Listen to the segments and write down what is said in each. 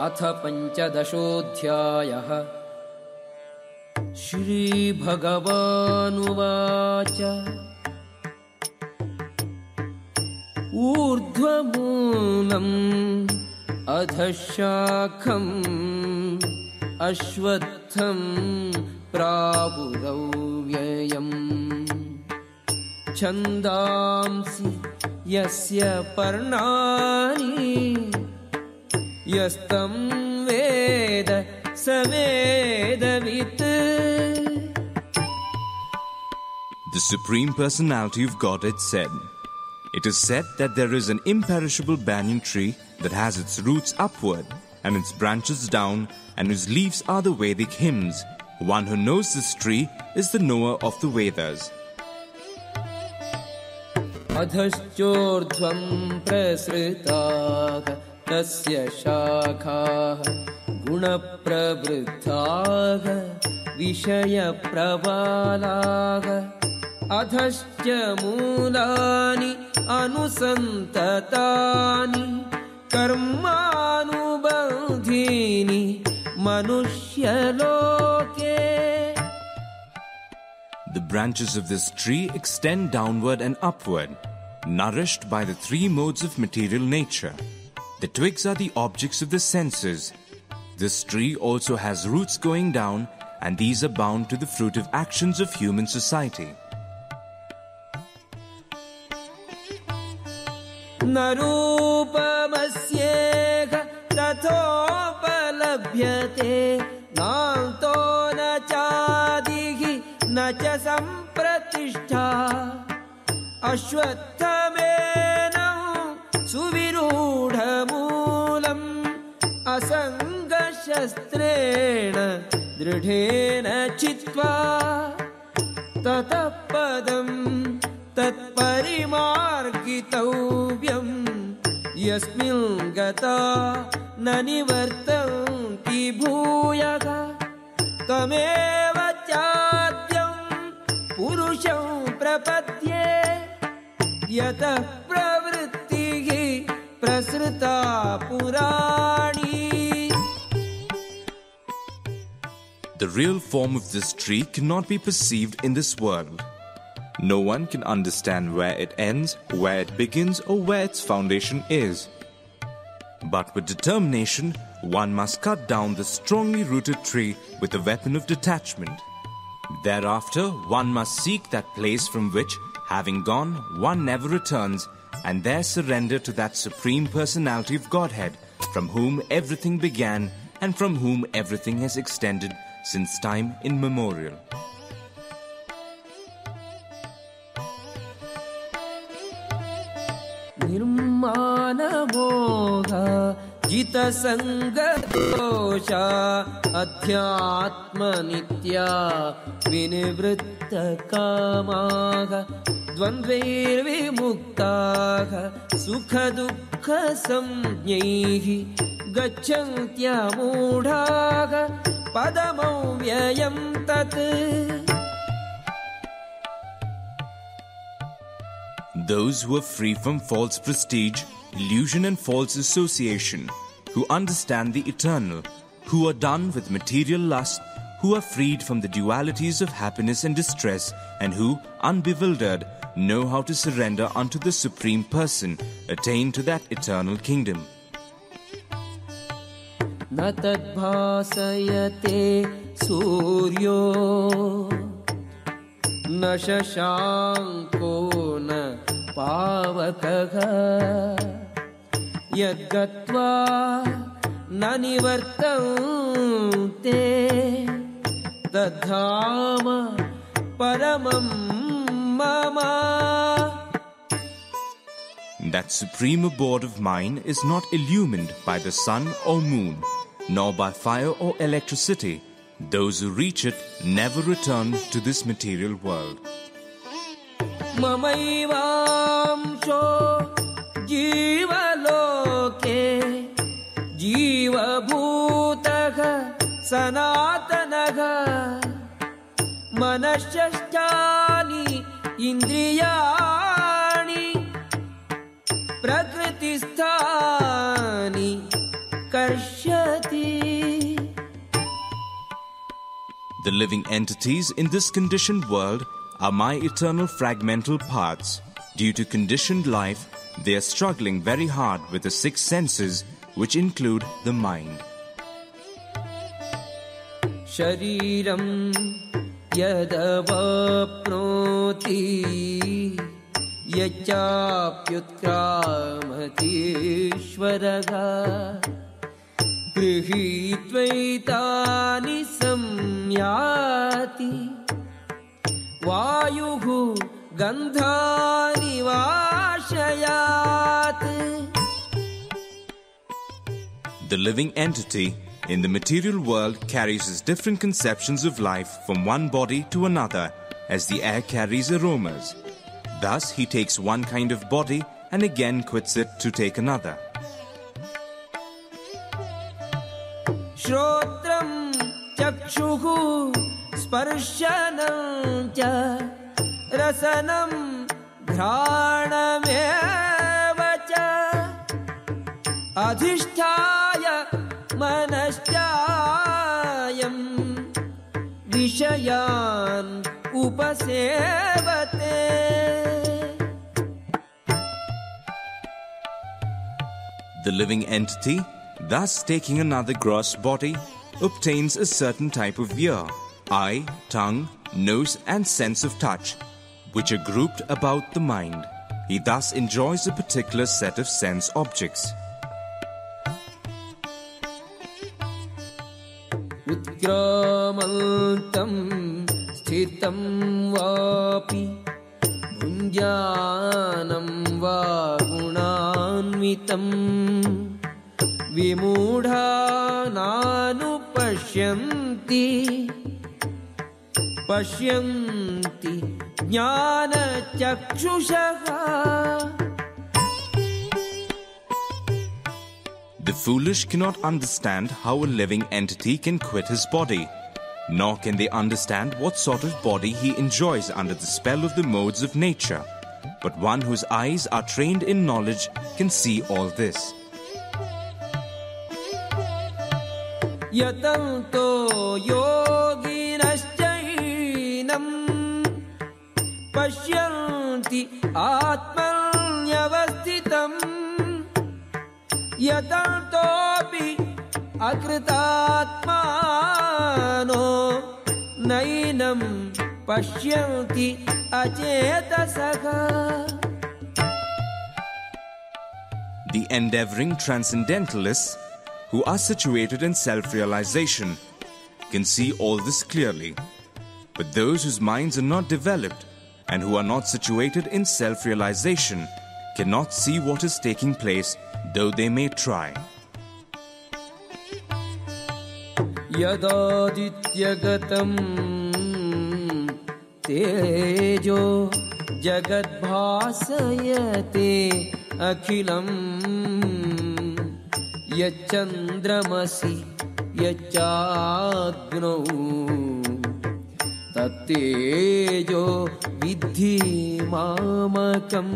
अथ पञ्चदशोऽध्यायः। श्रीभगवानुवाच। ऊर्ध्वमूलम् अधशाखम् अश्वत्थम् प्रावुरव्ययम् छन्दांसि यस्य पर्णानि यस्तं वेद स वेदवित् The Supreme Personality of Godhead said, It is said that there is an imperishable banyan tree that has its roots upward and its branches down, and whose leaves are the Vedic hymns. One who knows this tree is the knower of the Vedas. अधश्चोर्ध्वं प्रसृताः तस्य शाखाः गुणप्रवृद्धाः विषयप्रबालाः अधश्च मूलानि अनुसन्ततानि कर्मानुबन्धीनि मनुष्यलोके The branches of this tree extend downward and upward, nourished by the three modes of material nature. The twigs are the objects of the senses. This tree also has roots going down, and these are bound to the fruit of actions of human society. न रूपमस्येह तथोपलभ्यते नान्तो न चादिः न च सम्प्रतिष्ठा अश्वत्थमेनं सुविरूढमूलम् असङ्गशस्त्रेण दृढेन चित्वा ततः पदम् तत्परिमार्गितव्यम् यस्मिन् गता न निवर्तन्ति भूयः। तमेव चाद्यम् पुरुषं प्रपद्ये। यतः प्रवृत्तिः प्रसृता पुराणी The real form of this tree cannot be perceived in this world. No one can understand where it ends, where it begins, or where its foundation is. But with determination, one must cut down the strongly rooted tree with the weapon of detachment. Thereafter, one must seek that place from which, having gone, one never returns, and there surrender to that Supreme Personality of Godhead, from whom everything began and from whom everything has extended since time immemorial. निर्माणमोह जितसङ्गदोषा अध्यात्मनित्या विनिवृत्तकामाः द्वन्द्वैर्विमुक्ताः सुखदुःखसंज्ञैः गच्छन्त्यमूढाः पदमव्ययं तत् Those who are free from false prestige, illusion, and false association, who understand the eternal, who are done with material lust, who are freed from the dualities of happiness and distress, and who, unbewildered, know how to surrender unto the Supreme Person, attain to that eternal kingdom. न तद्भासयते सूर्यो न शशाङ्को न पावकः यद्गत्वा न निवर्तन्ते तद्धाम परमं मम That supreme abode of mine is not illumined by the sun or moon, nor by fire or electricity. Those who reach it never return to this material world. ममैवांशो जीवलोके जीवभूतः सनातनः मनश्चष्टानि इन्द्रियाणि प्रकृतिस्थानि कर्षति The living entities in this conditioned world are my eternal fragmental parts. Due to conditioned life, they are struggling very hard with the six senses, which include the mind. शरीरं यदवाप्नोति यच्चाप्युत्क्रामतीश्वरः गृहीत्वैतानि संयाति वायुः गन्धानि वाशयात् The living entity in the material world carries his different conceptions of life from one body to another as the air carries aromas. Thus, he takes one kind of body and again quits it to take another. श्रोत्रं चक्षुः स्पर्शनं च रसनं घ्राणमेव च अधिष्ठाय मनश्चायं विषयान् उपसेवते। The living entity, thus taking another gross body, obtains a certain type of ear, eye, tongue, nose, and sense of touch, which are grouped about the mind. He thus enjoys a particular set of sense objects. उत्क्रामन्तं स्थितं वापि भुञ्जानं वा गुणान्वितं विमूढा नानुपश्यन्ति पश्यन्ति ज्ञानचक्षुषः The foolish cannot understand how a living entity can quit his body, nor can they understand what sort of body he enjoys under the spell of the modes of nature. But one whose eyes are trained in knowledge can see all this. यतन्तो योगिनश्चैनं पश्यन्ति आत्मन्यवस्थितम् यतन्तोऽपि अकृतात्मानो नैनं पश्यन्ति अचेतसः The endeavoring transcendentalists, who are situated in self realization, can see all this clearly. But those whose minds are not developed and who are not situated in self realization cannot see what is taking place, though they may try. यदादित्यगतं तेजो जगद्भासयते अखिलम् यच्चन्द्रमसि यच्चाग्नौ तत्तेजो विद्धि मामकम्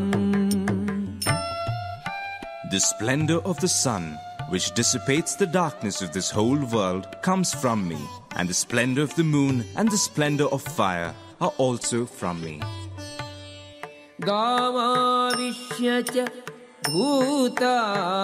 The splendor of the sun, which dissipates the darkness of this whole world, comes from me, and the splendor of the moon and the splendor of fire are also from me. गामाविश्य च भूतानि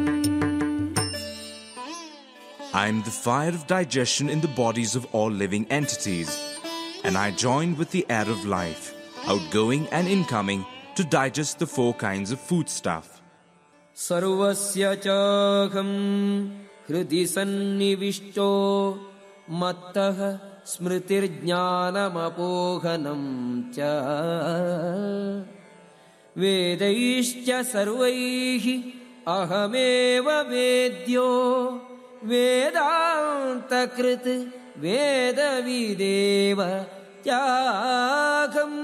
I am the fire of digestion in the bodies of all living entities, and I join with the air of life, outgoing and incoming, to digest the four kinds of foodstuff. सर्वस्य चाहं हृदि सन्निविष्टो मत्तः स्मृतिर्ज्ञानमपोहनं च वेदैश्च सर्वैः अहमेव वेद्यो वेदान्तकृत् वेदविदेव चाहम्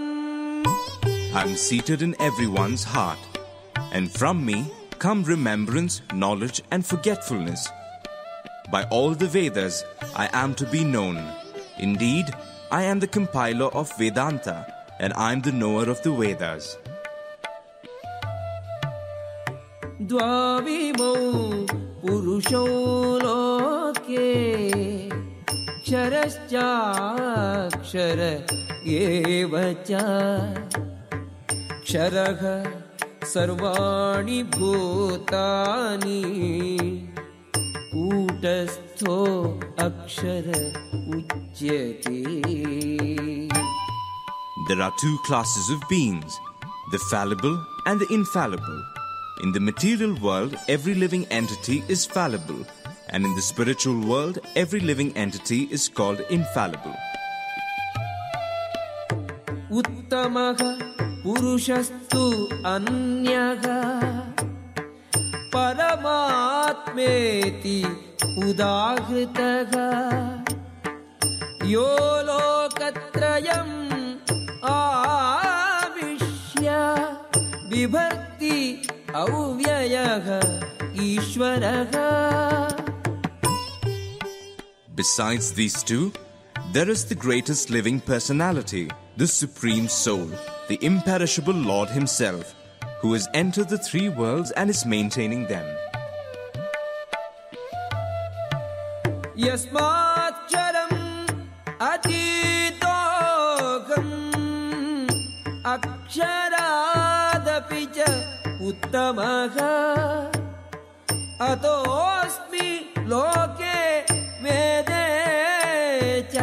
I am seated in everyone's heart, and from me come remembrance, knowledge, and forgetfulness. By all the Vedas, I am to be known. Indeed, I am the compiler of Vedanta, and I am the knower of the Vedas. द्वाविमौ पुरुषौ लोके क्षरश्चाक्षर एव च क्षरः सर्वाणि भूतानि कूटस्थो अक्षर उच्यते There are two classes of beings the fallible and the infallible. In the material world, every living entity is fallible, and in the spiritual world, every living entity is called infallible. उत्तमः पुरुषस्तु अन्यः परमात्मेति उदाहृतः यो लोकत्रयम् आविश्य बिभर्ति अव्ययः ईश्वरः Besides these two, there is the greatest living personality, the Supreme Soul, the imperishable Lord Himself, who has entered the three worlds and is maintaining them. यस्माक्षरम् अतीतोऽहम् अक्षरादपि च उत्तमः अतोऽस्मि लोके वेदे च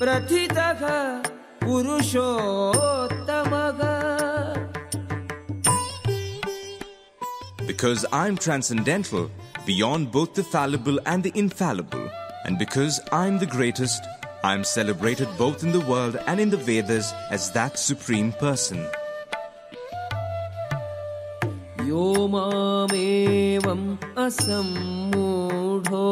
प्रथितः पुरुषोत्तमः Because I am transcendental, beyond both the fallible and the infallible, and because I am the greatest, I am celebrated both in the world and in the Vedas as that Supreme Person. मामेवम् असम्मूढो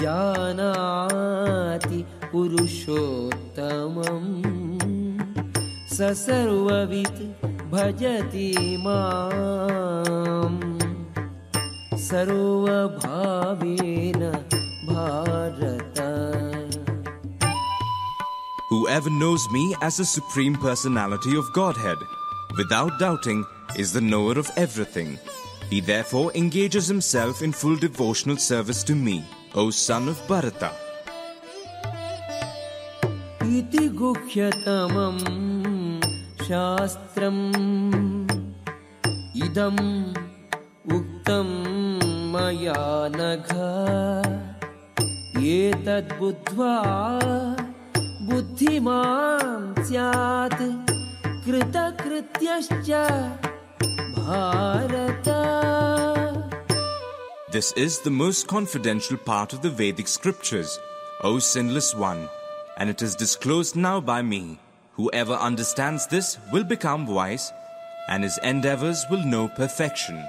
जानाति पुरुषोत्तमम् स सर्ववित् भजति माम् सर्वभावेन Bharat Whoever knows me as the Supreme Personality of Godhead, without doubting, is the knower of everything. He therefore engages himself in full devotional service to me, O son of Bharata. इति गुह्यतमम् शास्त्रम् इदम् उक्तम् मया नघ एतद्बुद्ध्वा बुद्धिमान् स्यात् कृतकृत्यश्च Bharat this is the most confidential part of the Vedic scriptures, O sinless one, and it is disclosed now by me. Whoever understands this will become wise, and his endeavors will know perfection.